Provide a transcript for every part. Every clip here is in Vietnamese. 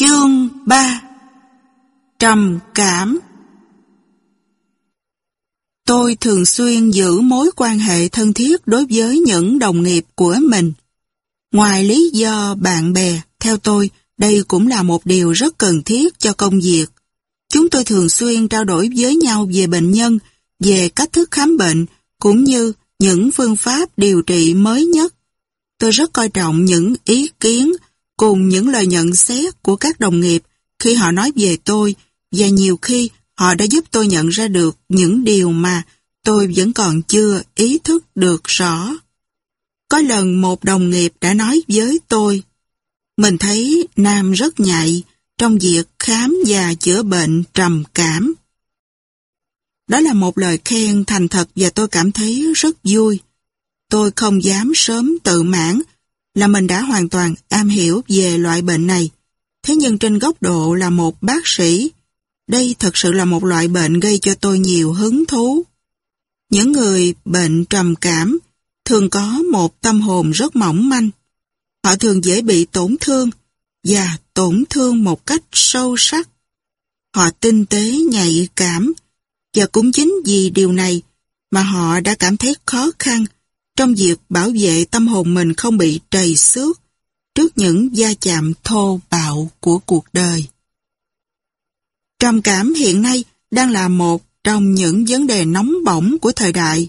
Chương 3 Trầm cảm Tôi thường xuyên giữ mối quan hệ thân thiết đối với những đồng nghiệp của mình. Ngoài lý do bạn bè, theo tôi, đây cũng là một điều rất cần thiết cho công việc. Chúng tôi thường xuyên trao đổi với nhau về bệnh nhân, về cách thức khám bệnh, cũng như những phương pháp điều trị mới nhất. Tôi rất coi trọng những ý kiến cùng những lời nhận xét của các đồng nghiệp khi họ nói về tôi và nhiều khi họ đã giúp tôi nhận ra được những điều mà tôi vẫn còn chưa ý thức được rõ. Có lần một đồng nghiệp đã nói với tôi, mình thấy Nam rất nhạy trong việc khám và chữa bệnh trầm cảm. Đó là một lời khen thành thật và tôi cảm thấy rất vui. Tôi không dám sớm tự mãn là mình đã hoàn toàn am hiểu về loại bệnh này. Thế nhưng trên góc độ là một bác sĩ, đây thật sự là một loại bệnh gây cho tôi nhiều hứng thú. Những người bệnh trầm cảm thường có một tâm hồn rất mỏng manh. Họ thường dễ bị tổn thương và tổn thương một cách sâu sắc. Họ tinh tế nhạy cảm và cũng chính vì điều này mà họ đã cảm thấy khó khăn trong việc bảo vệ tâm hồn mình không bị trầy xước trước những gia chạm thô bạo của cuộc đời. Trầm cảm hiện nay đang là một trong những vấn đề nóng bỏng của thời đại.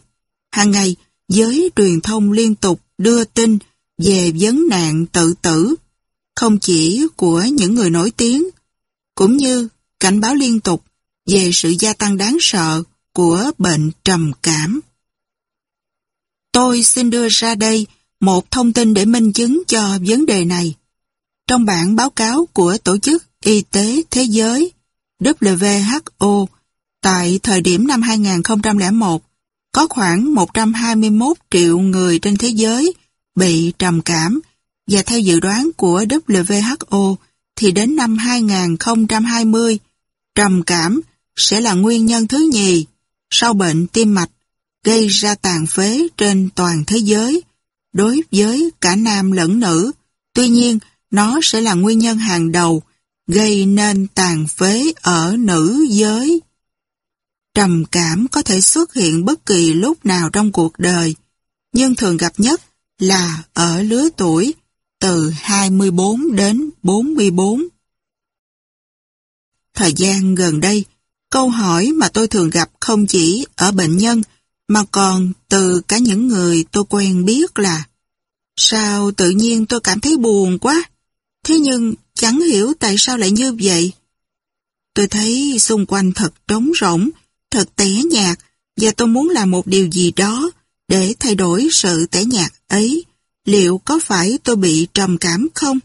Hàng ngày, giới truyền thông liên tục đưa tin về vấn nạn tự tử, không chỉ của những người nổi tiếng, cũng như cảnh báo liên tục về sự gia tăng đáng sợ của bệnh trầm cảm. Tôi xin đưa ra đây một thông tin để minh chứng cho vấn đề này. Trong bản báo cáo của Tổ chức Y tế Thế giới WHO tại thời điểm năm 2001, có khoảng 121 triệu người trên thế giới bị trầm cảm và theo dự đoán của WHO thì đến năm 2020, trầm cảm sẽ là nguyên nhân thứ nhì sau bệnh tim mạch gây ra tàn phế trên toàn thế giới, đối với cả nam lẫn nữ. Tuy nhiên, nó sẽ là nguyên nhân hàng đầu gây nên tàn phế ở nữ giới. Trầm cảm có thể xuất hiện bất kỳ lúc nào trong cuộc đời, nhưng thường gặp nhất là ở lứa tuổi từ 24 đến 44. Thời gian gần đây, câu hỏi mà tôi thường gặp không chỉ ở bệnh nhân mà còn từ cả những người tôi quen biết là Sao tự nhiên tôi cảm thấy buồn quá, thế nhưng chẳng hiểu tại sao lại như vậy. Tôi thấy xung quanh thật trống rỗng, thật tẻ nhạt và tôi muốn làm một điều gì đó để thay đổi sự tẻ nhạt ấy. Liệu có phải tôi bị trầm cảm không?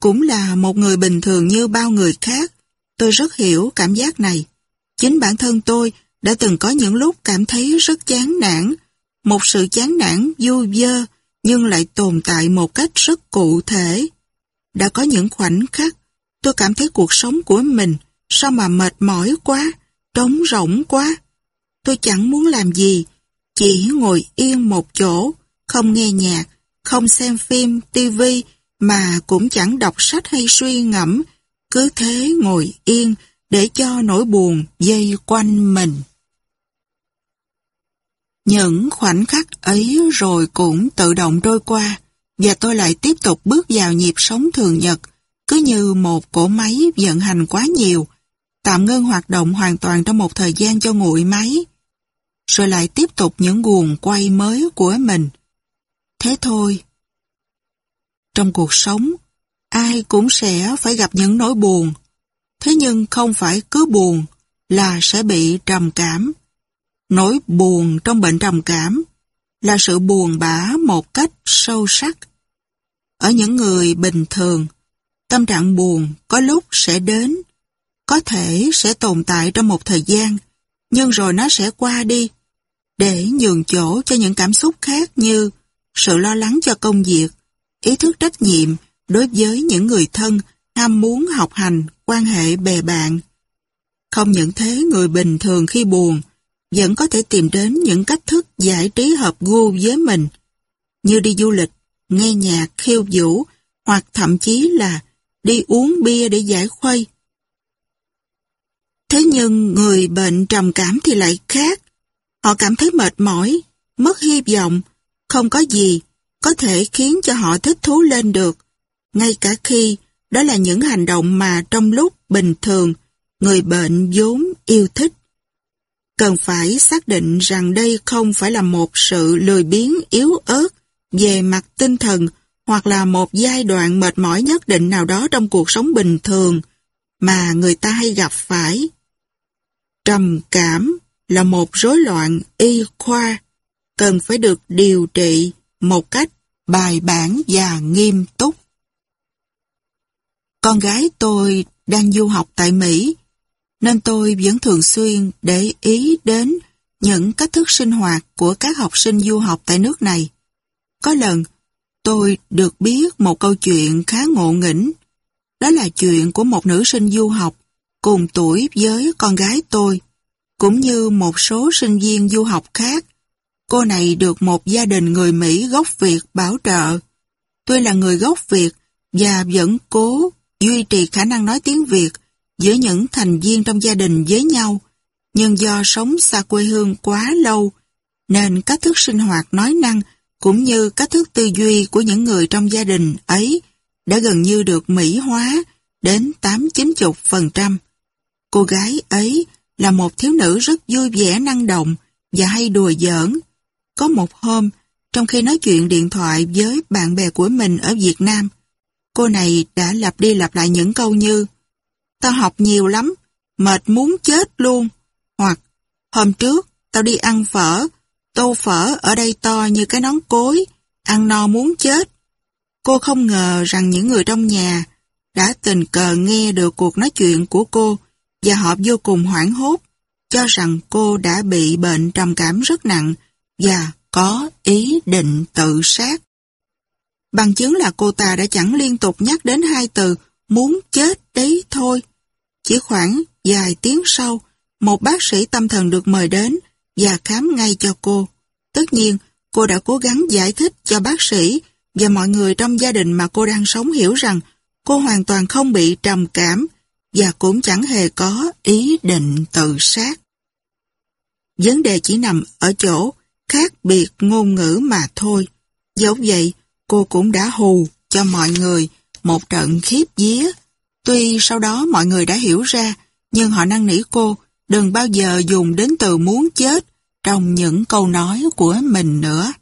Cũng là một người bình thường như bao người khác, tôi rất hiểu cảm giác này. Chính bản thân tôi đã từng có những lúc cảm thấy rất chán nản, một sự chán nản du dơ nhưng lại tồn tại một cách rất cụ thể. Đã có những khoảnh khắc tôi cảm thấy cuộc sống của mình sao mà mệt mỏi quá, trống rỗng quá. Tôi chẳng muốn làm gì, chỉ ngồi yên một chỗ, không nghe nhạc, không xem phim, tivi mà cũng chẳng đọc sách hay suy ngẫm, cứ thế ngồi yên để cho nỗi buồn dây quanh mình. Những khoảnh khắc ấy rồi cũng tự động trôi qua và tôi lại tiếp tục bước vào nhịp sống thường nhật cứ như một cỗ máy vận hành quá nhiều tạm ngưng hoạt động hoàn toàn trong một thời gian cho nguội máy rồi lại tiếp tục những guồng quay mới của mình. Thế thôi. Trong cuộc sống, ai cũng sẽ phải gặp những nỗi buồn. Thế nhưng không phải cứ buồn là sẽ bị trầm cảm Nỗi buồn trong bệnh trầm cảm là sự buồn bã một cách sâu sắc. Ở những người bình thường, tâm trạng buồn có lúc sẽ đến, có thể sẽ tồn tại trong một thời gian, nhưng rồi nó sẽ qua đi, để nhường chỗ cho những cảm xúc khác như sự lo lắng cho công việc, ý thức trách nhiệm đối với những người thân, ham muốn học hành, quan hệ bè bạn. Không những thế người bình thường khi buồn vẫn có thể tìm đến những cách thức giải trí hợp gu với mình, như đi du lịch, nghe nhạc, khiêu vũ, hoặc thậm chí là đi uống bia để giải khuây. Thế nhưng người bệnh trầm cảm thì lại khác. Họ cảm thấy mệt mỏi, mất hy vọng, không có gì có thể khiến cho họ thích thú lên được, ngay cả khi đó là những hành động mà trong lúc bình thường người bệnh vốn yêu thích cần phải xác định rằng đây không phải là một sự lười biếng, yếu ớt về mặt tinh thần hoặc là một giai đoạn mệt mỏi nhất định nào đó trong cuộc sống bình thường mà người ta hay gặp phải. Trầm cảm là một rối loạn y khoa, cần phải được điều trị một cách bài bản và nghiêm túc. Con gái tôi đang du học tại Mỹ nên tôi vẫn thường xuyên để ý đến những cách thức sinh hoạt của các học sinh du học tại nước này. Có lần, tôi được biết một câu chuyện khá ngộ nghĩnh. Đó là chuyện của một nữ sinh du học cùng tuổi với con gái tôi, cũng như một số sinh viên du học khác. Cô này được một gia đình người Mỹ gốc Việt bảo trợ. Tôi là người gốc Việt và vẫn cố duy trì khả năng nói tiếng Việt giữa những thành viên trong gia đình với nhau, nhưng do sống xa quê hương quá lâu, nên cách thức sinh hoạt nói năng cũng như cách thức tư duy của những người trong gia đình ấy đã gần như được mỹ hóa đến 8-90%. Cô gái ấy là một thiếu nữ rất vui vẻ năng động và hay đùa giỡn. Có một hôm, trong khi nói chuyện điện thoại với bạn bè của mình ở Việt Nam, cô này đã lặp đi lặp lại những câu như tao học nhiều lắm, mệt muốn chết luôn. Hoặc, hôm trước, tao đi ăn phở, tô phở ở đây to như cái nón cối, ăn no muốn chết. Cô không ngờ rằng những người trong nhà đã tình cờ nghe được cuộc nói chuyện của cô và họ vô cùng hoảng hốt, cho rằng cô đã bị bệnh trầm cảm rất nặng và có ý định tự sát. Bằng chứng là cô ta đã chẳng liên tục nhắc đến hai từ muốn chết đấy thôi chỉ khoảng vài tiếng sau, một bác sĩ tâm thần được mời đến và khám ngay cho cô. Tất nhiên, cô đã cố gắng giải thích cho bác sĩ và mọi người trong gia đình mà cô đang sống hiểu rằng cô hoàn toàn không bị trầm cảm và cũng chẳng hề có ý định tự sát. Vấn đề chỉ nằm ở chỗ khác biệt ngôn ngữ mà thôi. Dẫu vậy, cô cũng đã hù cho mọi người một trận khiếp vía Tuy sau đó mọi người đã hiểu ra, nhưng họ năn nỉ cô đừng bao giờ dùng đến từ muốn chết trong những câu nói của mình nữa.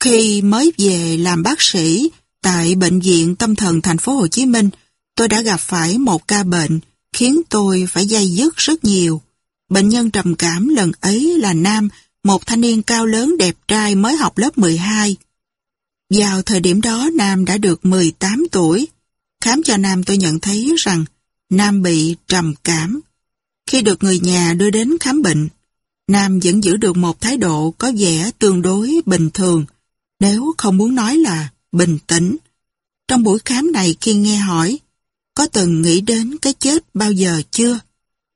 Khi mới về làm bác sĩ tại Bệnh viện Tâm thần thành phố Hồ Chí Minh, tôi đã gặp phải một ca bệnh khiến tôi phải dây dứt rất nhiều. Bệnh nhân trầm cảm lần ấy là nam, một thanh niên cao lớn đẹp trai mới học lớp 12. Vào thời điểm đó Nam đã được 18 tuổi. Khám cho Nam tôi nhận thấy rằng Nam bị trầm cảm. Khi được người nhà đưa đến khám bệnh, Nam vẫn giữ được một thái độ có vẻ tương đối bình thường, nếu không muốn nói là bình tĩnh. Trong buổi khám này khi nghe hỏi, có từng nghĩ đến cái chết bao giờ chưa?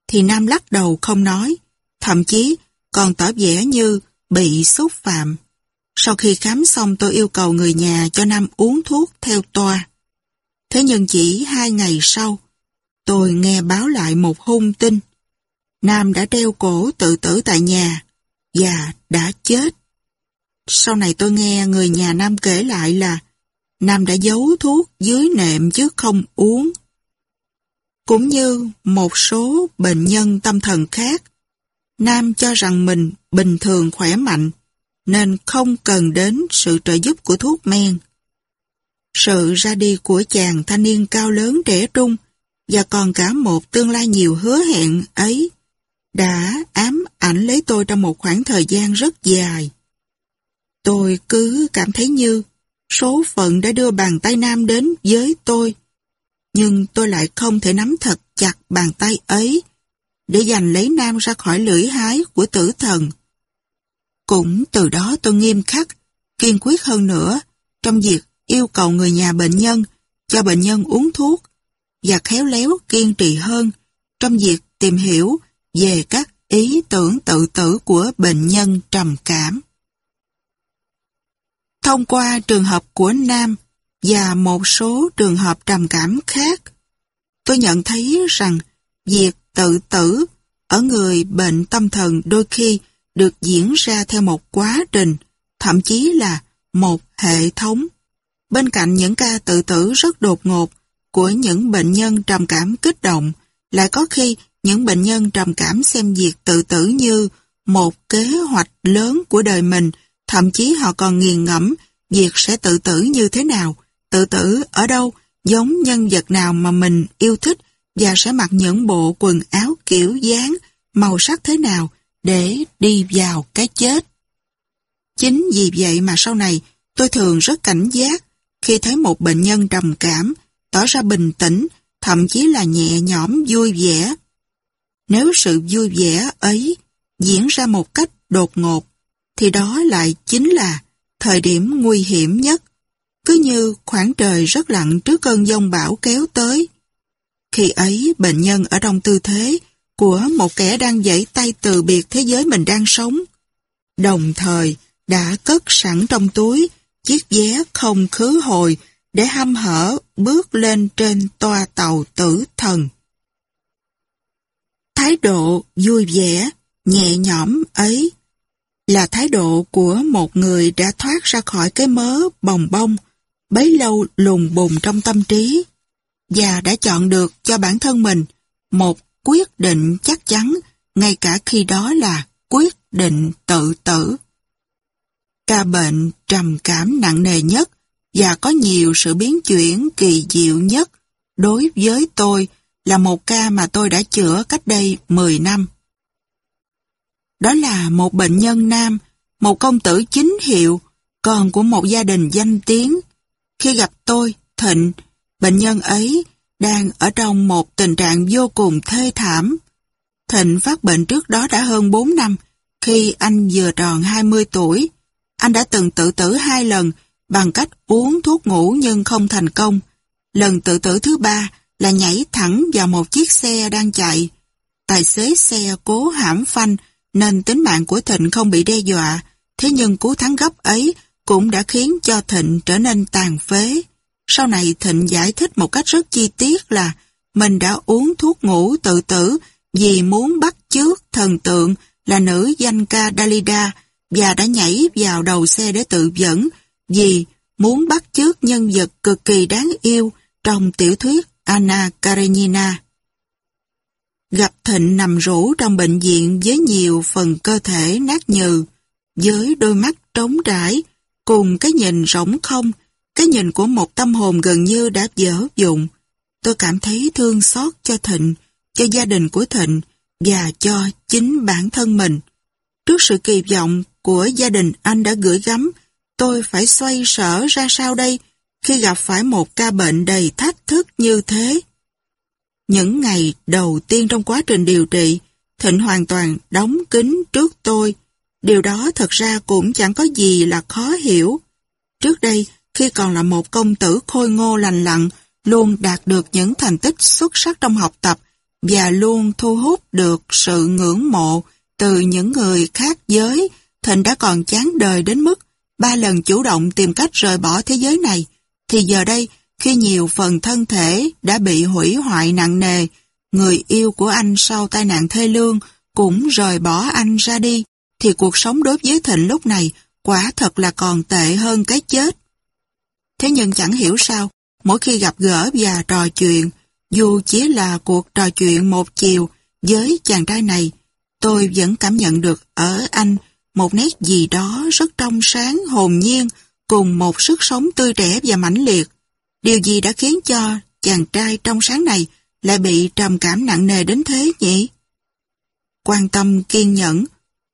Thì Nam lắc đầu không nói, thậm chí còn tỏ vẻ như bị xúc phạm. Sau khi khám xong tôi yêu cầu người nhà cho Nam uống thuốc theo toa. Thế nhưng chỉ hai ngày sau, tôi nghe báo lại một hung tin. Nam đã đeo cổ tự tử tại nhà và đã chết. Sau này tôi nghe người nhà Nam kể lại là Nam đã giấu thuốc dưới nệm chứ không uống. Cũng như một số bệnh nhân tâm thần khác, Nam cho rằng mình bình thường khỏe mạnh nên không cần đến sự trợ giúp của thuốc men. Sự ra đi của chàng thanh niên cao lớn trẻ trung và còn cả một tương lai nhiều hứa hẹn ấy đã ám ảnh lấy tôi trong một khoảng thời gian rất dài. Tôi cứ cảm thấy như số phận đã đưa bàn tay nam đến với tôi, nhưng tôi lại không thể nắm thật chặt bàn tay ấy để giành lấy nam ra khỏi lưỡi hái của tử thần. Cũng từ đó tôi nghiêm khắc, kiên quyết hơn nữa trong việc yêu cầu người nhà bệnh nhân, cho bệnh nhân uống thuốc và khéo léo kiên trì hơn trong việc tìm hiểu về các ý tưởng tự tử của bệnh nhân trầm cảm. Thông qua trường hợp của Nam và một số trường hợp trầm cảm khác, tôi nhận thấy rằng việc tự tử ở người bệnh tâm thần đôi khi được diễn ra theo một quá trình, thậm chí là một hệ thống Bên cạnh những ca tự tử rất đột ngột của những bệnh nhân trầm cảm kích động, lại có khi những bệnh nhân trầm cảm xem việc tự tử như một kế hoạch lớn của đời mình, thậm chí họ còn nghiền ngẫm việc sẽ tự tử như thế nào, tự tử ở đâu, giống nhân vật nào mà mình yêu thích và sẽ mặc những bộ quần áo kiểu dáng, màu sắc thế nào để đi vào cái chết. Chính vì vậy mà sau này tôi thường rất cảnh giác khi thấy một bệnh nhân trầm cảm, tỏ ra bình tĩnh, thậm chí là nhẹ nhõm vui vẻ. Nếu sự vui vẻ ấy diễn ra một cách đột ngột, thì đó lại chính là thời điểm nguy hiểm nhất, cứ như khoảng trời rất lặng trước cơn giông bão kéo tới. Khi ấy, bệnh nhân ở trong tư thế của một kẻ đang dãy tay từ biệt thế giới mình đang sống, đồng thời đã cất sẵn trong túi chiếc vé không khứ hồi để hâm hở bước lên trên toa tàu tử thần. Thái độ vui vẻ, nhẹ nhõm ấy là thái độ của một người đã thoát ra khỏi cái mớ bồng bông bấy lâu lùng bùng trong tâm trí và đã chọn được cho bản thân mình một quyết định chắc chắn ngay cả khi đó là quyết định tự tử. Ca bệnh trầm cảm nặng nề nhất và có nhiều sự biến chuyển kỳ diệu nhất đối với tôi là một ca mà tôi đã chữa cách đây 10 năm. Đó là một bệnh nhân nam, một công tử chính hiệu, con của một gia đình danh tiếng. Khi gặp tôi, Thịnh, bệnh nhân ấy đang ở trong một tình trạng vô cùng thê thảm. Thịnh phát bệnh trước đó đã hơn 4 năm, khi anh vừa tròn 20 tuổi. Anh đã từng tự tử hai lần bằng cách uống thuốc ngủ nhưng không thành công. Lần tự tử thứ ba là nhảy thẳng vào một chiếc xe đang chạy. Tài xế xe cố hãm phanh nên tính mạng của Thịnh không bị đe dọa. Thế nhưng cú thắng gấp ấy cũng đã khiến cho Thịnh trở nên tàn phế. Sau này Thịnh giải thích một cách rất chi tiết là mình đã uống thuốc ngủ tự tử vì muốn bắt chước thần tượng là nữ danh ca Dalida và đã nhảy vào đầu xe để tự dẫn vì muốn bắt chước nhân vật cực kỳ đáng yêu trong tiểu thuyết Anna Karenina. Gặp Thịnh nằm rũ trong bệnh viện với nhiều phần cơ thể nát nhừ, với đôi mắt trống rãi, cùng cái nhìn rỗng không, cái nhìn của một tâm hồn gần như đã dở dụng. Tôi cảm thấy thương xót cho Thịnh, cho gia đình của Thịnh và cho chính bản thân mình. Trước sự kỳ vọng của gia đình anh đã gửi gắm, tôi phải xoay sở ra sao đây khi gặp phải một ca bệnh đầy thách thức như thế. Những ngày đầu tiên trong quá trình điều trị, Thịnh hoàn toàn đóng kín trước tôi. Điều đó thật ra cũng chẳng có gì là khó hiểu. Trước đây, khi còn là một công tử khôi ngô lành lặn, luôn đạt được những thành tích xuất sắc trong học tập và luôn thu hút được sự ngưỡng mộ từ những người khác giới Thịnh đã còn chán đời đến mức ba lần chủ động tìm cách rời bỏ thế giới này, thì giờ đây khi nhiều phần thân thể đã bị hủy hoại nặng nề, người yêu của anh sau tai nạn thê lương cũng rời bỏ anh ra đi, thì cuộc sống đối với Thịnh lúc này quả thật là còn tệ hơn cái chết. Thế nhưng chẳng hiểu sao, mỗi khi gặp gỡ và trò chuyện, dù chỉ là cuộc trò chuyện một chiều với chàng trai này, tôi vẫn cảm nhận được ở anh một nét gì đó rất trong sáng hồn nhiên cùng một sức sống tươi trẻ và mãnh liệt. Điều gì đã khiến cho chàng trai trong sáng này lại bị trầm cảm nặng nề đến thế nhỉ? Quan tâm kiên nhẫn,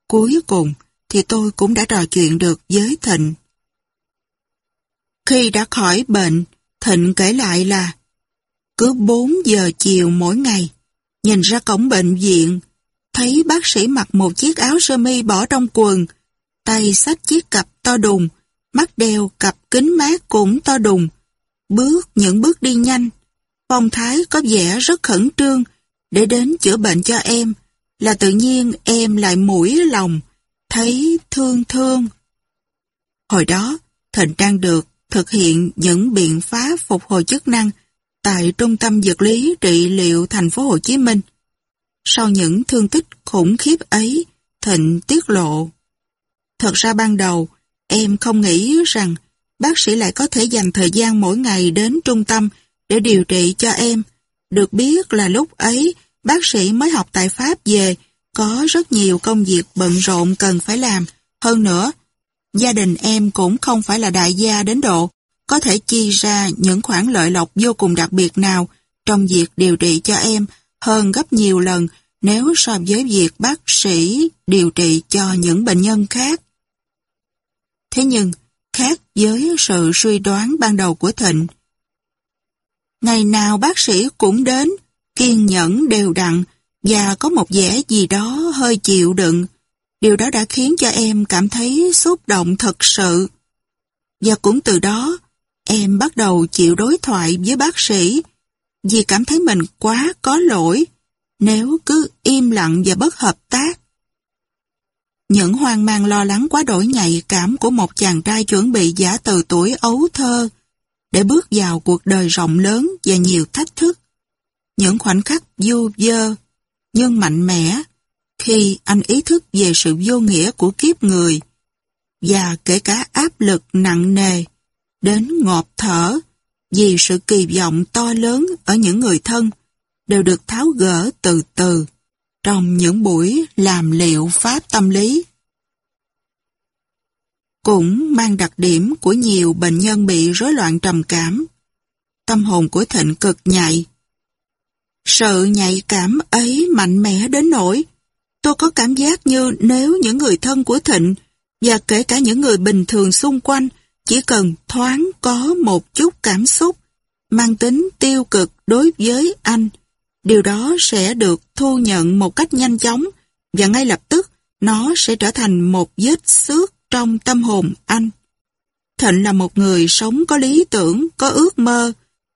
cuối cùng thì tôi cũng đã trò chuyện được với Thịnh. Khi đã khỏi bệnh, Thịnh kể lại là cứ 4 giờ chiều mỗi ngày, nhìn ra cổng bệnh viện, thấy bác sĩ mặc một chiếc áo sơ mi bỏ trong quần, tay sách chiếc cặp to đùng, mắt đeo cặp kính mát cũng to đùng. Bước những bước đi nhanh, phong thái có vẻ rất khẩn trương để đến chữa bệnh cho em, là tự nhiên em lại mũi lòng, thấy thương thương. Hồi đó, Thịnh Trang được thực hiện những biện pháp phục hồi chức năng tại Trung tâm Dược lý Trị liệu Thành phố Hồ Chí Minh. Sau những thương tích khủng khiếp ấy, Thịnh tiết lộ. Thật ra ban đầu, em không nghĩ rằng bác sĩ lại có thể dành thời gian mỗi ngày đến trung tâm để điều trị cho em. Được biết là lúc ấy, bác sĩ mới học tại Pháp về, có rất nhiều công việc bận rộn cần phải làm. Hơn nữa, gia đình em cũng không phải là đại gia đến độ, có thể chi ra những khoản lợi lộc vô cùng đặc biệt nào trong việc điều trị cho em hơn gấp nhiều lần nếu so với việc bác sĩ điều trị cho những bệnh nhân khác. Thế nhưng, khác với sự suy đoán ban đầu của Thịnh, ngày nào bác sĩ cũng đến, kiên nhẫn đều đặn và có một vẻ gì đó hơi chịu đựng. Điều đó đã khiến cho em cảm thấy xúc động thật sự. Và cũng từ đó, em bắt đầu chịu đối thoại với bác sĩ vì cảm thấy mình quá có lỗi nếu cứ im lặng và bất hợp tác. Những hoang mang lo lắng quá đổi nhạy cảm của một chàng trai chuẩn bị giả từ tuổi ấu thơ để bước vào cuộc đời rộng lớn và nhiều thách thức. Những khoảnh khắc du dơ nhưng mạnh mẽ khi anh ý thức về sự vô nghĩa của kiếp người và kể cả áp lực nặng nề đến ngọt thở vì sự kỳ vọng to lớn ở những người thân đều được tháo gỡ từ từ trong những buổi làm liệu pháp tâm lý. Cũng mang đặc điểm của nhiều bệnh nhân bị rối loạn trầm cảm. Tâm hồn của thịnh cực nhạy. Sự nhạy cảm ấy mạnh mẽ đến nỗi tôi có cảm giác như nếu những người thân của thịnh và kể cả những người bình thường xung quanh chỉ cần thoáng có một chút cảm xúc mang tính tiêu cực đối với anh, điều đó sẽ được thu nhận một cách nhanh chóng và ngay lập tức nó sẽ trở thành một vết xước trong tâm hồn anh. Thịnh là một người sống có lý tưởng, có ước mơ.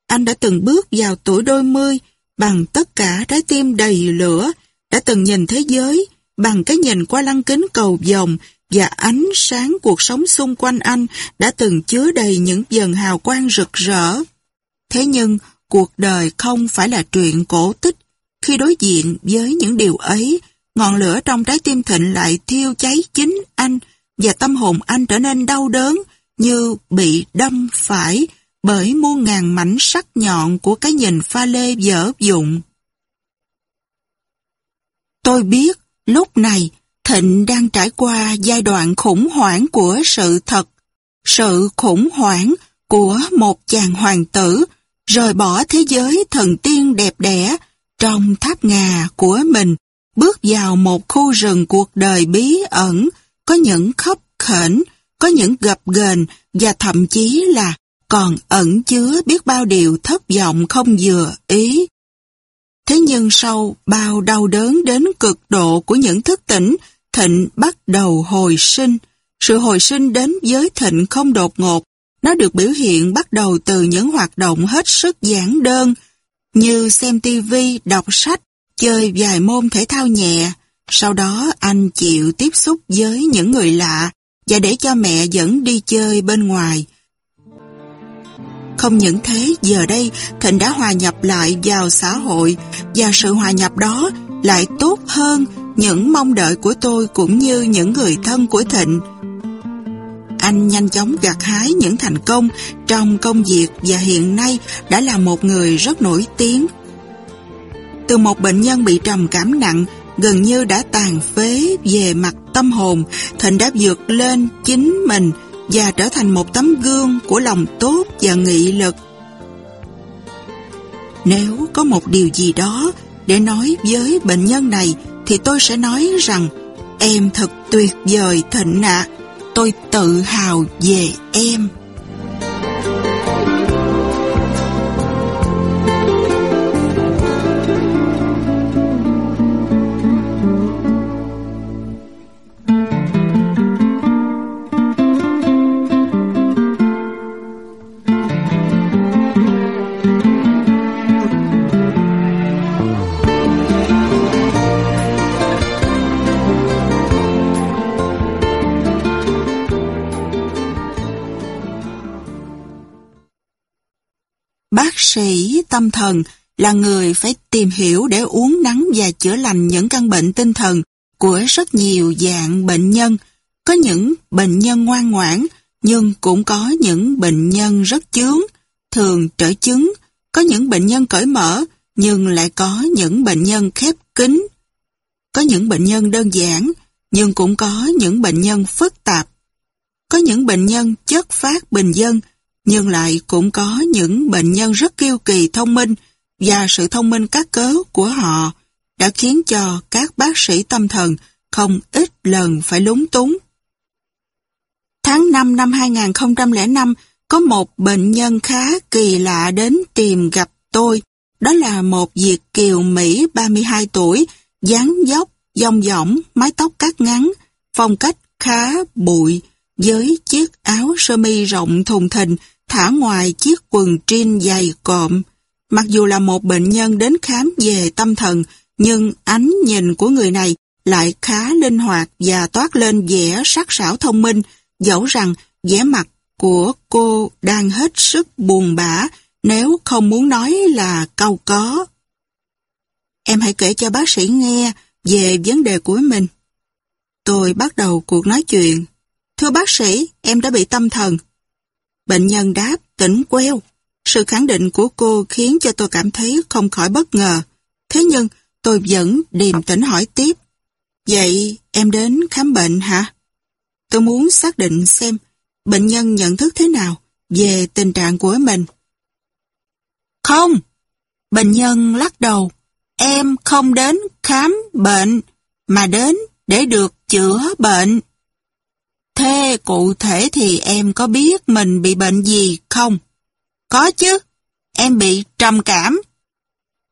Anh đã từng bước vào tuổi đôi mươi bằng tất cả trái tim đầy lửa, đã từng nhìn thế giới bằng cái nhìn qua lăng kính cầu vồng và ánh sáng cuộc sống xung quanh anh đã từng chứa đầy những dần hào quang rực rỡ. Thế nhưng, cuộc đời không phải là truyện cổ tích. Khi đối diện với những điều ấy, ngọn lửa trong trái tim Thịnh lại thiêu cháy chính anh và tâm hồn anh trở nên đau đớn như bị đâm phải bởi muôn ngàn mảnh sắc nhọn của cái nhìn pha lê dở dụng. Tôi biết lúc này Thịnh đang trải qua giai đoạn khủng hoảng của sự thật, sự khủng hoảng của một chàng hoàng tử rời bỏ thế giới thần tiên đẹp đẽ trong tháp ngà của mình, bước vào một khu rừng cuộc đời bí ẩn, có những khóc khển, có những gập ghềnh và thậm chí là còn ẩn chứa biết bao điều thất vọng không vừa ý. Thế nhưng sau bao đau đớn đến cực độ của những thức tỉnh thịnh bắt đầu hồi sinh. Sự hồi sinh đến giới thịnh không đột ngột, nó được biểu hiện bắt đầu từ những hoạt động hết sức giản đơn như xem tivi, đọc sách, chơi vài môn thể thao nhẹ. Sau đó anh chịu tiếp xúc với những người lạ và để cho mẹ dẫn đi chơi bên ngoài. Không những thế, giờ đây Thịnh đã hòa nhập lại vào xã hội và sự hòa nhập đó lại tốt hơn những mong đợi của tôi cũng như những người thân của Thịnh. Anh nhanh chóng gặt hái những thành công trong công việc và hiện nay đã là một người rất nổi tiếng. Từ một bệnh nhân bị trầm cảm nặng, gần như đã tàn phế về mặt tâm hồn, Thịnh đã vượt lên chính mình và trở thành một tấm gương của lòng tốt và nghị lực. Nếu có một điều gì đó để nói với bệnh nhân này thì tôi sẽ nói rằng, em thật tuyệt vời Thịnh ạ. Tôi tự hào về em. sĩ tâm thần là người phải tìm hiểu để uống nắng và chữa lành những căn bệnh tinh thần của rất nhiều dạng bệnh nhân. Có những bệnh nhân ngoan ngoãn, nhưng cũng có những bệnh nhân rất chướng, thường trở chứng. Có những bệnh nhân cởi mở, nhưng lại có những bệnh nhân khép kín. Có những bệnh nhân đơn giản, nhưng cũng có những bệnh nhân phức tạp. Có những bệnh nhân chất phát bình dân, nhưng lại cũng có những bệnh nhân rất kiêu kỳ thông minh và sự thông minh các cớ của họ đã khiến cho các bác sĩ tâm thần không ít lần phải lúng túng. Tháng 5 năm 2005, có một bệnh nhân khá kỳ lạ đến tìm gặp tôi. Đó là một Việt Kiều Mỹ 32 tuổi, dáng dốc, dong dỏng, mái tóc cắt ngắn, phong cách khá bụi, với chiếc áo sơ mi rộng thùng thình, thả ngoài chiếc quần jean dày cộm. Mặc dù là một bệnh nhân đến khám về tâm thần, nhưng ánh nhìn của người này lại khá linh hoạt và toát lên vẻ sắc sảo thông minh, dẫu rằng vẻ mặt của cô đang hết sức buồn bã nếu không muốn nói là câu có. Em hãy kể cho bác sĩ nghe về vấn đề của mình. Tôi bắt đầu cuộc nói chuyện. Thưa bác sĩ, em đã bị tâm thần. Bệnh nhân đáp, tỉnh queo. Sự khẳng định của cô khiến cho tôi cảm thấy không khỏi bất ngờ. Thế nhưng, tôi vẫn điềm tĩnh hỏi tiếp. Vậy em đến khám bệnh hả? Tôi muốn xác định xem bệnh nhân nhận thức thế nào về tình trạng của mình. Không! Bệnh nhân lắc đầu. Em không đến khám bệnh, mà đến để được chữa bệnh. Thế cụ thể thì em có biết mình bị bệnh gì không? Có chứ, em bị trầm cảm.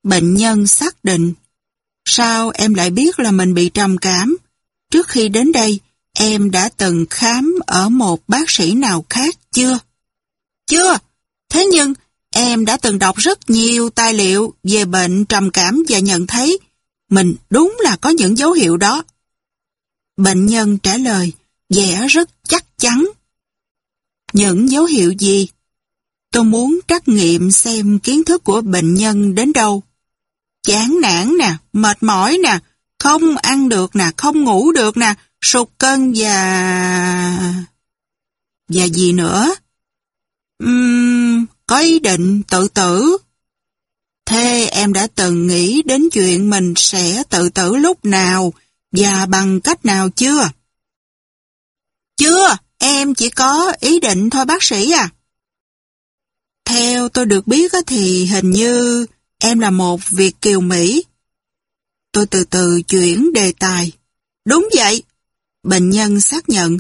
Bệnh nhân xác định. Sao em lại biết là mình bị trầm cảm? Trước khi đến đây, em đã từng khám ở một bác sĩ nào khác chưa? Chưa, thế nhưng em đã từng đọc rất nhiều tài liệu về bệnh trầm cảm và nhận thấy mình đúng là có những dấu hiệu đó. Bệnh nhân trả lời, vẻ rất chắc chắn. Những dấu hiệu gì? Tôi muốn trắc nghiệm xem kiến thức của bệnh nhân đến đâu. Chán nản nè, mệt mỏi nè, không ăn được nè, không ngủ được nè, sụt cân và... Và gì nữa? Uhm, có ý định tự tử. Thế em đã từng nghĩ đến chuyện mình sẽ tự tử lúc nào và bằng cách nào chưa? Chưa, em chỉ có ý định thôi bác sĩ à. Theo tôi được biết thì hình như em là một Việt Kiều Mỹ. Tôi từ từ chuyển đề tài. Đúng vậy, bệnh nhân xác nhận.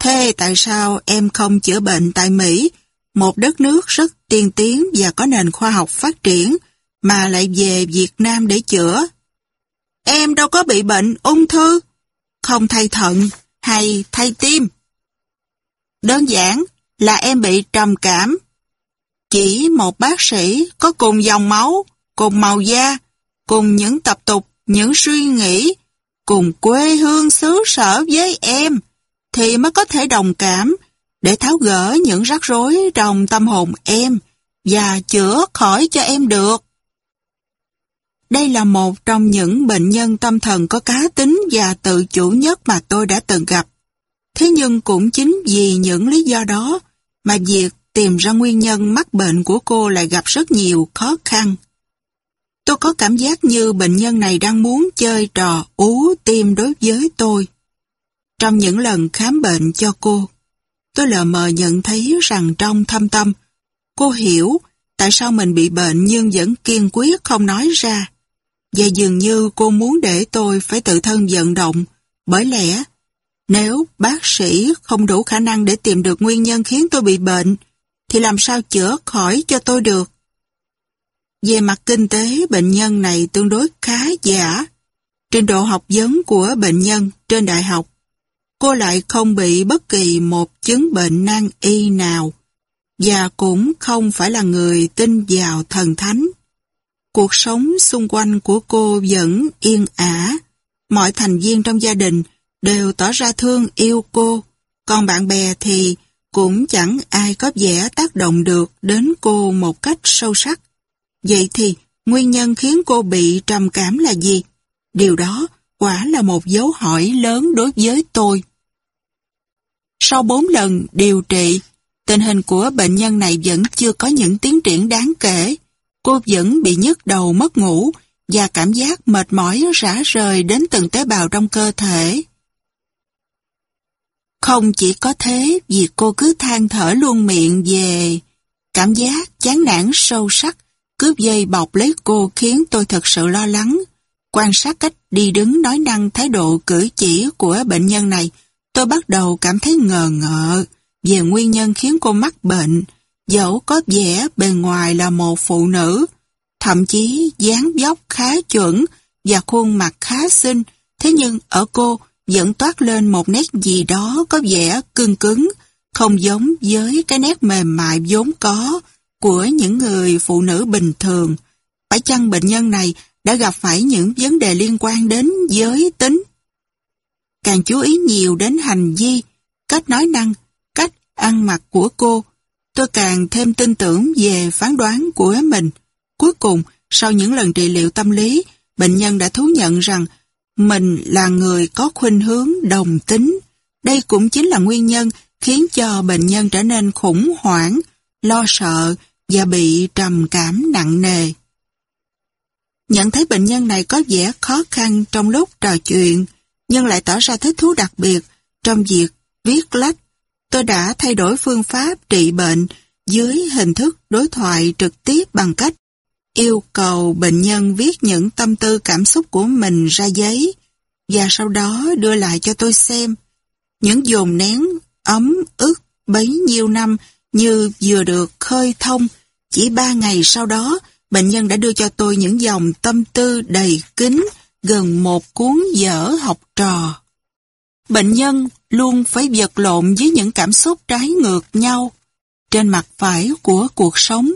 Thế tại sao em không chữa bệnh tại Mỹ, một đất nước rất tiên tiến và có nền khoa học phát triển, mà lại về Việt Nam để chữa? Em đâu có bị bệnh ung thư, không thay thận hay thay tim. Đơn giản là em bị trầm cảm. Chỉ một bác sĩ có cùng dòng máu, cùng màu da, cùng những tập tục, những suy nghĩ, cùng quê hương xứ sở với em thì mới có thể đồng cảm để tháo gỡ những rắc rối trong tâm hồn em và chữa khỏi cho em được. Đây là một trong những bệnh nhân tâm thần có cá tính và tự chủ nhất mà tôi đã từng gặp. Thế nhưng cũng chính vì những lý do đó mà việc tìm ra nguyên nhân mắc bệnh của cô lại gặp rất nhiều khó khăn. Tôi có cảm giác như bệnh nhân này đang muốn chơi trò ú tim đối với tôi. Trong những lần khám bệnh cho cô, tôi lờ mờ nhận thấy rằng trong thâm tâm, cô hiểu tại sao mình bị bệnh nhưng vẫn kiên quyết không nói ra và dường như cô muốn để tôi phải tự thân vận động, bởi lẽ nếu bác sĩ không đủ khả năng để tìm được nguyên nhân khiến tôi bị bệnh, thì làm sao chữa khỏi cho tôi được? Về mặt kinh tế, bệnh nhân này tương đối khá giả. Trình độ học vấn của bệnh nhân trên đại học, cô lại không bị bất kỳ một chứng bệnh nan y nào và cũng không phải là người tin vào thần thánh Cuộc sống xung quanh của cô vẫn yên ả. Mọi thành viên trong gia đình đều tỏ ra thương yêu cô. Còn bạn bè thì cũng chẳng ai có vẻ tác động được đến cô một cách sâu sắc. Vậy thì nguyên nhân khiến cô bị trầm cảm là gì? Điều đó quả là một dấu hỏi lớn đối với tôi. Sau bốn lần điều trị, tình hình của bệnh nhân này vẫn chưa có những tiến triển đáng kể. Cô vẫn bị nhức đầu mất ngủ và cảm giác mệt mỏi rã rời đến từng tế bào trong cơ thể. Không chỉ có thế, vì cô cứ than thở luôn miệng về. Cảm giác chán nản sâu sắc, cướp dây bọc lấy cô khiến tôi thật sự lo lắng. Quan sát cách đi đứng nói năng thái độ cử chỉ của bệnh nhân này, tôi bắt đầu cảm thấy ngờ ngợ về nguyên nhân khiến cô mắc bệnh dẫu có vẻ bề ngoài là một phụ nữ, thậm chí dáng dốc khá chuẩn và khuôn mặt khá xinh, thế nhưng ở cô vẫn toát lên một nét gì đó có vẻ cương cứng, không giống với cái nét mềm mại vốn có của những người phụ nữ bình thường. Phải chăng bệnh nhân này đã gặp phải những vấn đề liên quan đến giới tính? Càng chú ý nhiều đến hành vi, cách nói năng, cách ăn mặc của cô, Tôi càng thêm tin tưởng về phán đoán của mình. Cuối cùng, sau những lần trị liệu tâm lý, bệnh nhân đã thú nhận rằng mình là người có khuynh hướng đồng tính. Đây cũng chính là nguyên nhân khiến cho bệnh nhân trở nên khủng hoảng, lo sợ và bị trầm cảm nặng nề. Nhận thấy bệnh nhân này có vẻ khó khăn trong lúc trò chuyện, nhưng lại tỏ ra thích thú đặc biệt trong việc viết lách tôi đã thay đổi phương pháp trị bệnh dưới hình thức đối thoại trực tiếp bằng cách yêu cầu bệnh nhân viết những tâm tư cảm xúc của mình ra giấy và sau đó đưa lại cho tôi xem. Những dồn nén, ấm, ức bấy nhiêu năm như vừa được khơi thông, chỉ ba ngày sau đó bệnh nhân đã đưa cho tôi những dòng tâm tư đầy kính gần một cuốn dở học trò. Bệnh nhân luôn phải vật lộn với những cảm xúc trái ngược nhau. Trên mặt phải của cuộc sống,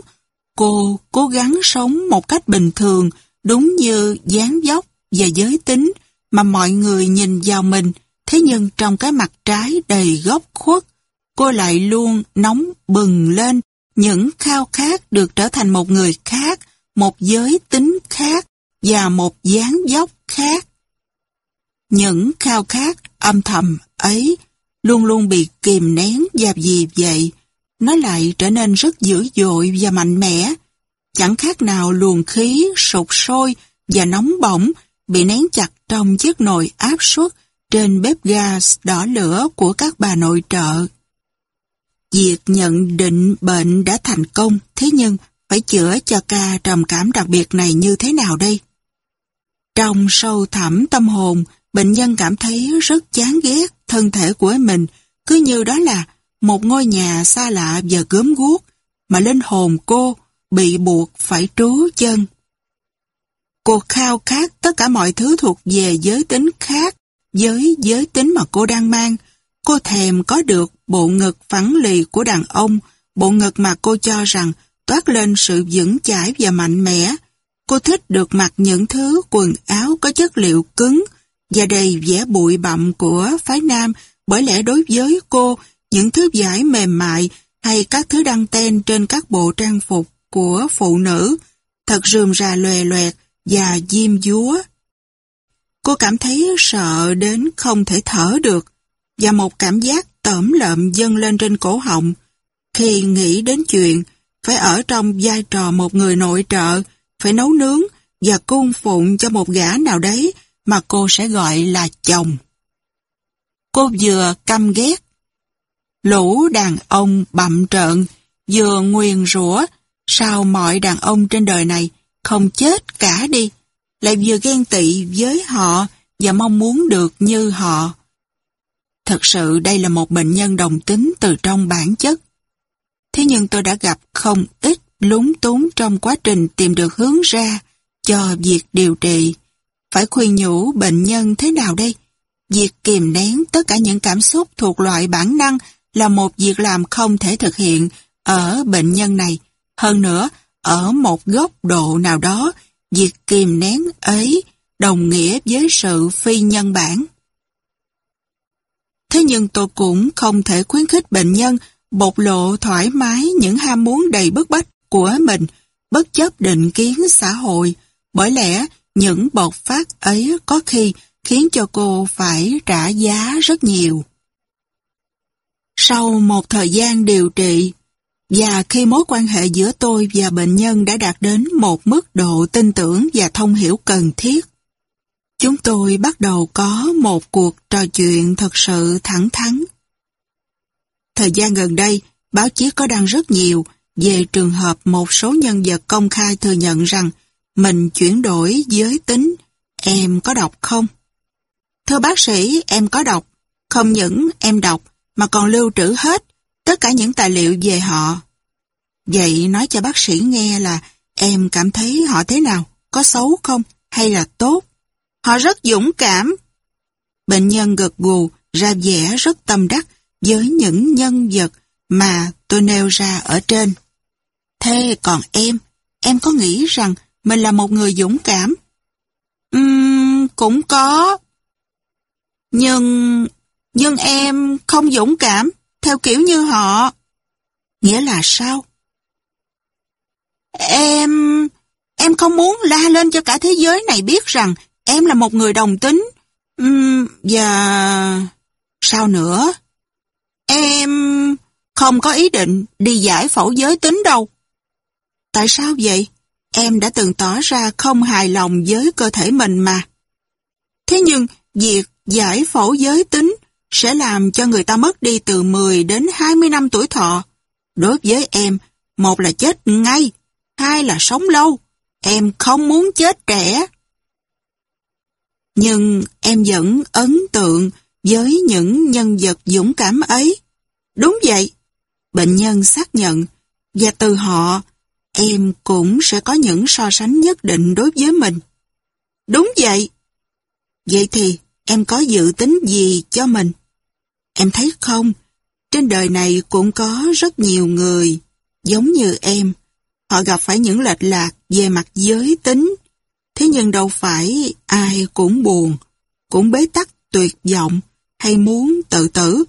cô cố gắng sống một cách bình thường, đúng như dáng dốc và giới tính mà mọi người nhìn vào mình, thế nhưng trong cái mặt trái đầy góc khuất, cô lại luôn nóng bừng lên những khao khát được trở thành một người khác, một giới tính khác và một dáng dốc khác. Những khao khát âm thầm ấy luôn luôn bị kìm nén và vì vậy nó lại trở nên rất dữ dội và mạnh mẽ chẳng khác nào luồng khí sụp sôi và nóng bỏng bị nén chặt trong chiếc nồi áp suất trên bếp gas đỏ lửa của các bà nội trợ. Việc nhận định bệnh đã thành công, thế nhưng phải chữa cho ca trầm cảm đặc biệt này như thế nào đây? Trong sâu thẳm tâm hồn, bệnh nhân cảm thấy rất chán ghét thân thể của mình, cứ như đó là một ngôi nhà xa lạ và gớm guốc mà linh hồn cô bị buộc phải trú chân. Cô khao khát tất cả mọi thứ thuộc về giới tính khác với giới tính mà cô đang mang. Cô thèm có được bộ ngực phẳng lì của đàn ông, bộ ngực mà cô cho rằng toát lên sự vững chãi và mạnh mẽ. Cô thích được mặc những thứ quần áo có chất liệu cứng, và đầy vẻ bụi bặm của phái nam bởi lẽ đối với cô những thứ giải mềm mại hay các thứ đăng tên trên các bộ trang phục của phụ nữ thật rườm rà lòe loẹt và diêm dúa. Cô cảm thấy sợ đến không thể thở được và một cảm giác tởm lợm dâng lên trên cổ họng khi nghĩ đến chuyện phải ở trong vai trò một người nội trợ, phải nấu nướng và cung phụng cho một gã nào đấy mà cô sẽ gọi là chồng. Cô vừa căm ghét, lũ đàn ông bậm trợn, vừa nguyền rủa sao mọi đàn ông trên đời này không chết cả đi, lại vừa ghen tị với họ và mong muốn được như họ. Thật sự đây là một bệnh nhân đồng tính từ trong bản chất. Thế nhưng tôi đã gặp không ít lúng túng trong quá trình tìm được hướng ra cho việc điều trị phải khuyên nhủ bệnh nhân thế nào đây? Việc kìm nén tất cả những cảm xúc thuộc loại bản năng là một việc làm không thể thực hiện ở bệnh nhân này. Hơn nữa, ở một góc độ nào đó, việc kìm nén ấy đồng nghĩa với sự phi nhân bản. Thế nhưng tôi cũng không thể khuyến khích bệnh nhân bộc lộ thoải mái những ham muốn đầy bức bách của mình, bất chấp định kiến xã hội. Bởi lẽ, những bộc phát ấy có khi khiến cho cô phải trả giá rất nhiều. Sau một thời gian điều trị, và khi mối quan hệ giữa tôi và bệnh nhân đã đạt đến một mức độ tin tưởng và thông hiểu cần thiết, chúng tôi bắt đầu có một cuộc trò chuyện thật sự thẳng thắn. Thời gian gần đây, báo chí có đăng rất nhiều về trường hợp một số nhân vật công khai thừa nhận rằng mình chuyển đổi giới tính, em có đọc không? Thưa bác sĩ, em có đọc. Không những em đọc mà còn lưu trữ hết tất cả những tài liệu về họ. Vậy nói cho bác sĩ nghe là em cảm thấy họ thế nào, có xấu không hay là tốt? Họ rất dũng cảm. Bệnh nhân gật gù, ra vẻ rất tâm đắc với những nhân vật mà tôi nêu ra ở trên. Thế còn em, em có nghĩ rằng mình là một người dũng cảm. Uhm, cũng có. Nhưng, nhưng em không dũng cảm, theo kiểu như họ. Nghĩa là sao? Em, em không muốn la lên cho cả thế giới này biết rằng em là một người đồng tính. Uhm, và... sao nữa? Em không có ý định đi giải phẫu giới tính đâu. Tại sao vậy? em đã từng tỏ ra không hài lòng với cơ thể mình mà. Thế nhưng, việc giải phẫu giới tính sẽ làm cho người ta mất đi từ 10 đến 20 năm tuổi thọ. Đối với em, một là chết ngay, hai là sống lâu. Em không muốn chết trẻ. Nhưng em vẫn ấn tượng với những nhân vật dũng cảm ấy. Đúng vậy, bệnh nhân xác nhận, và từ họ em cũng sẽ có những so sánh nhất định đối với mình. Đúng vậy. Vậy thì em có dự tính gì cho mình? Em thấy không, trên đời này cũng có rất nhiều người giống như em. Họ gặp phải những lệch lạc về mặt giới tính. Thế nhưng đâu phải ai cũng buồn, cũng bế tắc tuyệt vọng hay muốn tự tử.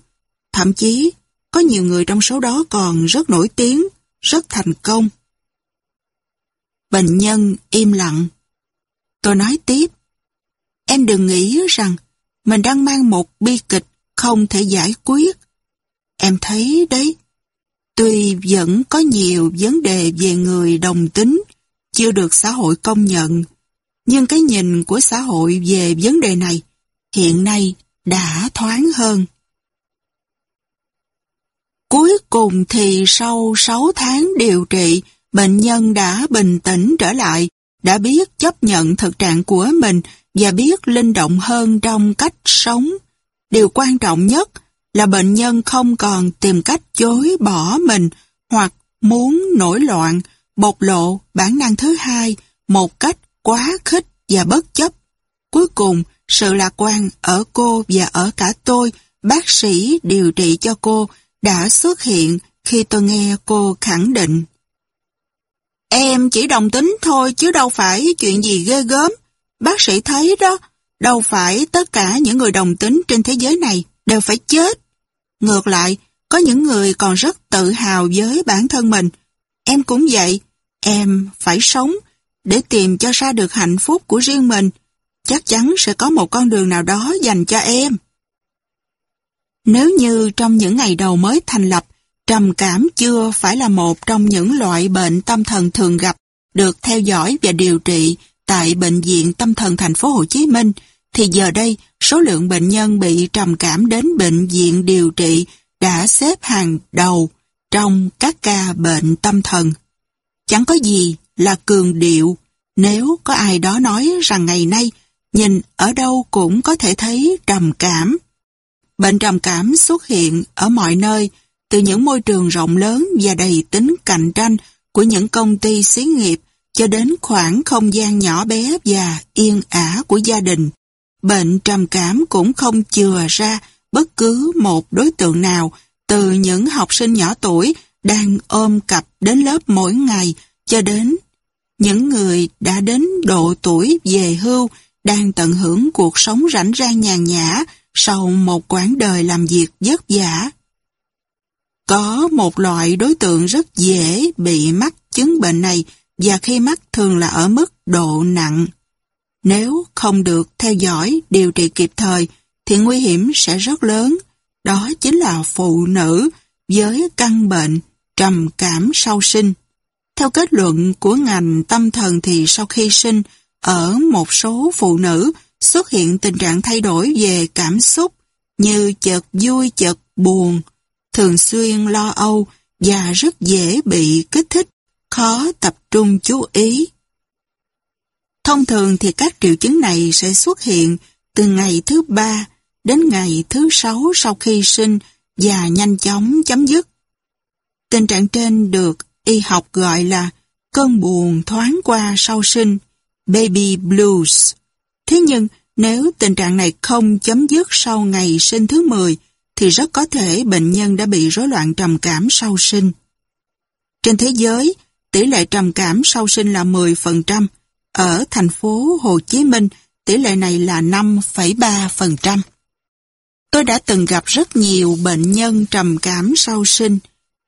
Thậm chí, có nhiều người trong số đó còn rất nổi tiếng, rất thành công. Bệnh nhân im lặng. Tôi nói tiếp. Em đừng nghĩ rằng mình đang mang một bi kịch không thể giải quyết. Em thấy đấy, tuy vẫn có nhiều vấn đề về người đồng tính chưa được xã hội công nhận, nhưng cái nhìn của xã hội về vấn đề này hiện nay đã thoáng hơn. Cuối cùng thì sau 6 tháng điều trị, bệnh nhân đã bình tĩnh trở lại, đã biết chấp nhận thực trạng của mình và biết linh động hơn trong cách sống. Điều quan trọng nhất là bệnh nhân không còn tìm cách chối bỏ mình hoặc muốn nổi loạn, bộc lộ bản năng thứ hai một cách quá khích và bất chấp. Cuối cùng, sự lạc quan ở cô và ở cả tôi, bác sĩ điều trị cho cô, đã xuất hiện khi tôi nghe cô khẳng định Em chỉ đồng tính thôi chứ đâu phải chuyện gì ghê gớm. Bác sĩ thấy đó, đâu phải tất cả những người đồng tính trên thế giới này đều phải chết. Ngược lại, có những người còn rất tự hào với bản thân mình. Em cũng vậy, em phải sống để tìm cho ra được hạnh phúc của riêng mình. Chắc chắn sẽ có một con đường nào đó dành cho em. Nếu như trong những ngày đầu mới thành lập, Trầm cảm chưa phải là một trong những loại bệnh tâm thần thường gặp được theo dõi và điều trị tại Bệnh viện Tâm thần thành phố Hồ Chí Minh, thì giờ đây số lượng bệnh nhân bị trầm cảm đến bệnh viện điều trị đã xếp hàng đầu trong các ca bệnh tâm thần. Chẳng có gì là cường điệu nếu có ai đó nói rằng ngày nay nhìn ở đâu cũng có thể thấy trầm cảm. Bệnh trầm cảm xuất hiện ở mọi nơi từ những môi trường rộng lớn và đầy tính cạnh tranh của những công ty xí nghiệp cho đến khoảng không gian nhỏ bé và yên ả của gia đình. Bệnh trầm cảm cũng không chừa ra bất cứ một đối tượng nào, từ những học sinh nhỏ tuổi đang ôm cặp đến lớp mỗi ngày cho đến những người đã đến độ tuổi về hưu đang tận hưởng cuộc sống rảnh rang nhàn nhã sau một quãng đời làm việc vất vả. Có một loại đối tượng rất dễ bị mắc chứng bệnh này và khi mắc thường là ở mức độ nặng. Nếu không được theo dõi, điều trị kịp thời thì nguy hiểm sẽ rất lớn. Đó chính là phụ nữ với căn bệnh trầm cảm sau sinh. Theo kết luận của ngành tâm thần thì sau khi sinh, ở một số phụ nữ xuất hiện tình trạng thay đổi về cảm xúc như chợt vui chợt buồn, thường xuyên lo âu và rất dễ bị kích thích, khó tập trung chú ý. Thông thường thì các triệu chứng này sẽ xuất hiện từ ngày thứ ba đến ngày thứ sáu sau khi sinh và nhanh chóng chấm dứt. Tình trạng trên được y học gọi là cơn buồn thoáng qua sau sinh, baby blues. Thế nhưng, nếu tình trạng này không chấm dứt sau ngày sinh thứ 10, thì rất có thể bệnh nhân đã bị rối loạn trầm cảm sau sinh. Trên thế giới, tỷ lệ trầm cảm sau sinh là 10%, ở thành phố Hồ Chí Minh, tỷ lệ này là 5,3%. Tôi đã từng gặp rất nhiều bệnh nhân trầm cảm sau sinh.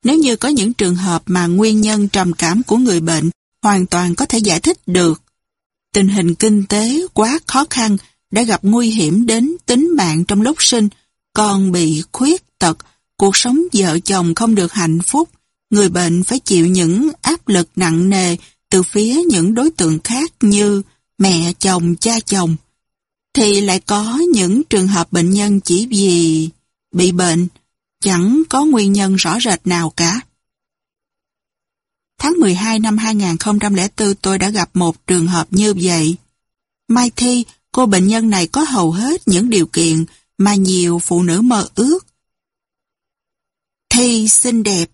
Nếu như có những trường hợp mà nguyên nhân trầm cảm của người bệnh hoàn toàn có thể giải thích được, tình hình kinh tế quá khó khăn đã gặp nguy hiểm đến tính mạng trong lúc sinh con bị khuyết tật, cuộc sống vợ chồng không được hạnh phúc, người bệnh phải chịu những áp lực nặng nề từ phía những đối tượng khác như mẹ chồng, cha chồng, thì lại có những trường hợp bệnh nhân chỉ vì bị bệnh, chẳng có nguyên nhân rõ rệt nào cả. Tháng 12 năm 2004 tôi đã gặp một trường hợp như vậy. Mai Thi, cô bệnh nhân này có hầu hết những điều kiện mà nhiều phụ nữ mơ ước. Thi xinh đẹp,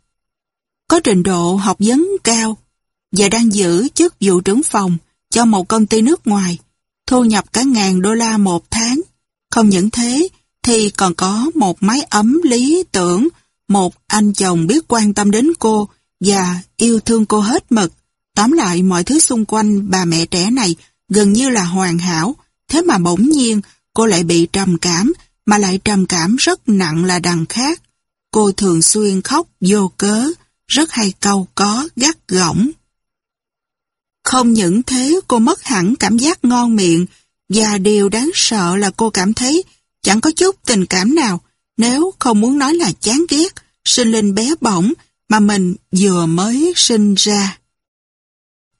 có trình độ học vấn cao và đang giữ chức vụ trưởng phòng cho một công ty nước ngoài, thu nhập cả ngàn đô la một tháng. Không những thế, thì còn có một mái ấm lý tưởng, một anh chồng biết quan tâm đến cô và yêu thương cô hết mực. Tóm lại mọi thứ xung quanh bà mẹ trẻ này gần như là hoàn hảo, thế mà bỗng nhiên cô lại bị trầm cảm mà lại trầm cảm rất nặng là đằng khác. Cô thường xuyên khóc vô cớ, rất hay câu có gắt gỏng. Không những thế cô mất hẳn cảm giác ngon miệng và điều đáng sợ là cô cảm thấy chẳng có chút tình cảm nào nếu không muốn nói là chán ghét, sinh linh bé bỏng mà mình vừa mới sinh ra.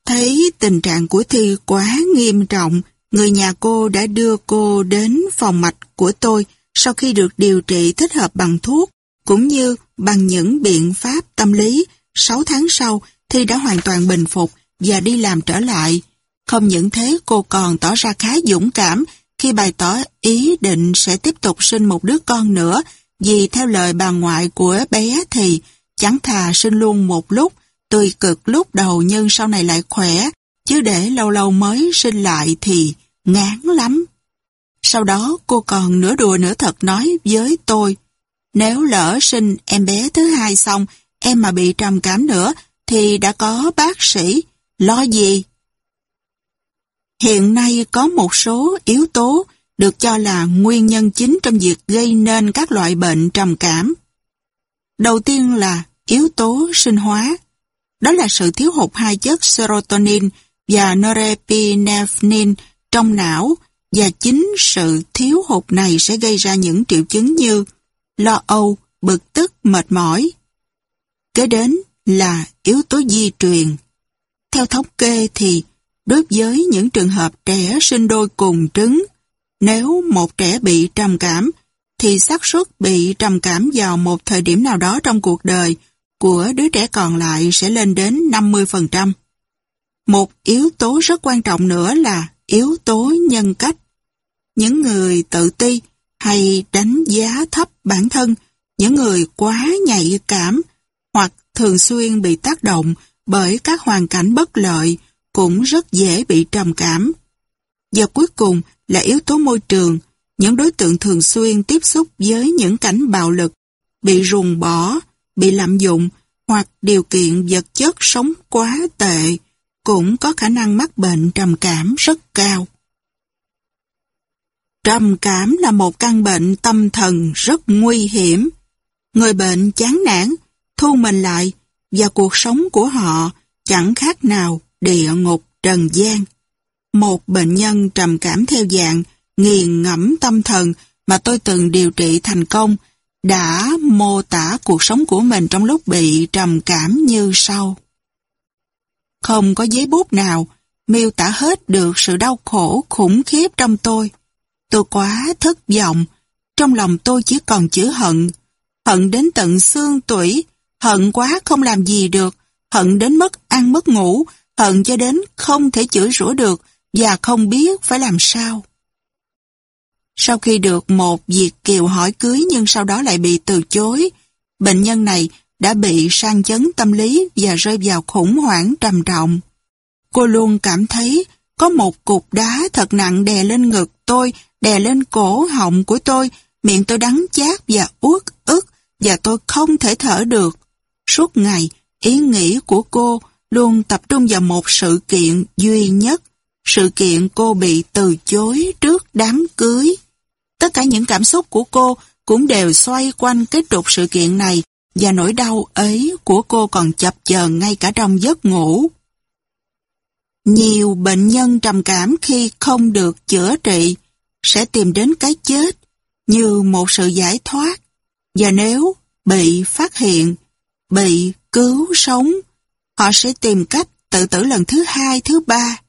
Thấy tình trạng của Thi quá nghiêm trọng, người nhà cô đã đưa cô đến phòng mạch của tôi sau khi được điều trị thích hợp bằng thuốc, cũng như bằng những biện pháp tâm lý, 6 tháng sau, Thi đã hoàn toàn bình phục và đi làm trở lại. Không những thế, cô còn tỏ ra khá dũng cảm khi bày tỏ ý định sẽ tiếp tục sinh một đứa con nữa, vì theo lời bà ngoại của bé thì chẳng thà sinh luôn một lúc, tuy cực lúc đầu nhưng sau này lại khỏe, chứ để lâu lâu mới sinh lại thì ngán lắm. Sau đó cô còn nửa đùa nửa thật nói với tôi, nếu lỡ sinh em bé thứ hai xong, em mà bị trầm cảm nữa thì đã có bác sĩ, lo gì? Hiện nay có một số yếu tố được cho là nguyên nhân chính trong việc gây nên các loại bệnh trầm cảm. Đầu tiên là yếu tố sinh hóa. Đó là sự thiếu hụt hai chất serotonin và norepinephrine trong não và chính sự thiếu hụt này sẽ gây ra những triệu chứng như lo âu, bực tức, mệt mỏi. Kế đến là yếu tố di truyền. Theo thống kê thì đối với những trường hợp trẻ sinh đôi cùng trứng, nếu một trẻ bị trầm cảm thì xác suất bị trầm cảm vào một thời điểm nào đó trong cuộc đời của đứa trẻ còn lại sẽ lên đến 50%. Một yếu tố rất quan trọng nữa là yếu tố nhân cách. Những người tự ti hay đánh giá thấp bản thân, những người quá nhạy cảm hoặc thường xuyên bị tác động bởi các hoàn cảnh bất lợi cũng rất dễ bị trầm cảm. Và cuối cùng là yếu tố môi trường, những đối tượng thường xuyên tiếp xúc với những cảnh bạo lực, bị ruồng bỏ, bị lạm dụng hoặc điều kiện vật chất sống quá tệ cũng có khả năng mắc bệnh trầm cảm rất cao. Trầm cảm là một căn bệnh tâm thần rất nguy hiểm. Người bệnh chán nản, thu mình lại và cuộc sống của họ chẳng khác nào địa ngục trần gian. Một bệnh nhân trầm cảm theo dạng nghiền ngẫm tâm thần mà tôi từng điều trị thành công đã mô tả cuộc sống của mình trong lúc bị trầm cảm như sau. Không có giấy bút nào miêu tả hết được sự đau khổ khủng khiếp trong tôi. Tôi quá thất vọng, trong lòng tôi chỉ còn chữ hận. Hận đến tận xương tủy, hận quá không làm gì được, hận đến mất ăn mất ngủ, hận cho đến không thể chữa rủa được và không biết phải làm sao. Sau khi được một Việt Kiều hỏi cưới nhưng sau đó lại bị từ chối, bệnh nhân này đã bị sang chấn tâm lý và rơi vào khủng hoảng trầm trọng. Cô luôn cảm thấy có một cục đá thật nặng đè lên ngực tôi, đè lên cổ họng của tôi, miệng tôi đắng chát và uất ức và tôi không thể thở được. Suốt ngày, ý nghĩ của cô luôn tập trung vào một sự kiện duy nhất, sự kiện cô bị từ chối trước đám cưới. Tất cả những cảm xúc của cô cũng đều xoay quanh cái trục sự kiện này và nỗi đau ấy của cô còn chập chờn ngay cả trong giấc ngủ. Nhiều bệnh nhân trầm cảm khi không được chữa trị sẽ tìm đến cái chết như một sự giải thoát và nếu bị phát hiện, bị cứu sống, họ sẽ tìm cách tự tử lần thứ hai, thứ ba.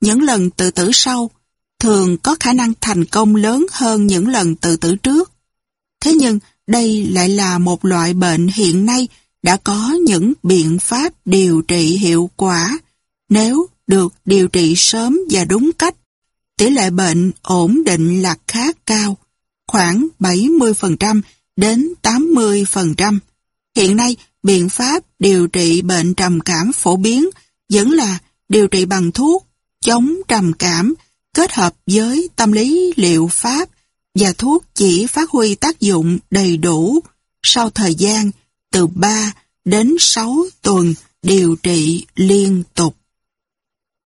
Những lần tự tử sau thường có khả năng thành công lớn hơn những lần tự tử trước. Thế nhưng, đây lại là một loại bệnh hiện nay đã có những biện pháp điều trị hiệu quả. Nếu được điều trị sớm và đúng cách, tỷ lệ bệnh ổn định là khá cao, khoảng 70% đến 80%. Hiện nay, biện pháp điều trị bệnh trầm cảm phổ biến vẫn là điều trị bằng thuốc, chống trầm cảm, kết hợp với tâm lý liệu pháp và thuốc chỉ phát huy tác dụng đầy đủ sau thời gian từ 3 đến 6 tuần điều trị liên tục.